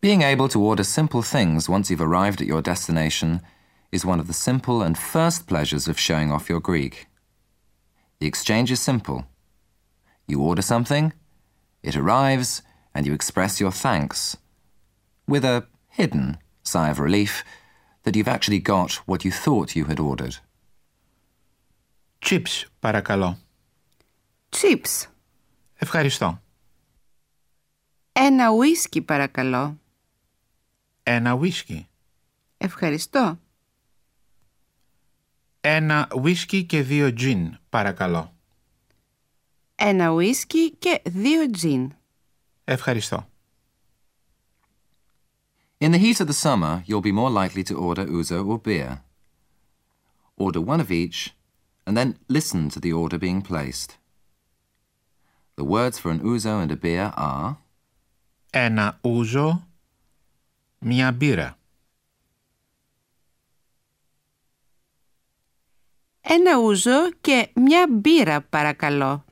Being able to order simple things once you've arrived at your destination is one of the simple and first pleasures of showing off your Greek. The exchange is simple. You order something, it arrives, and you express your thanks with a hidden sigh of relief that you've actually got what you thought you had ordered. Chips, παρακαλώ. Chips. Ευχαριστώ. Ένα ουίσκι παρακαλώ. Ένα ουίσκι. Ευχαριστώ. Ένα ουίσκι και δύο τζιν, παρακαλώ. Ένα ουίσκι και δύο τζιν. Ευχαριστώ. In the heat of the summer, you'll be more likely to order ouzo or beer. Order one of each, and then listen to the order being placed. The words for an ouzo and a beer are Ένα ούζο, μια μπύρα. Ένα ούζο και μια μπύρα παρακαλώ.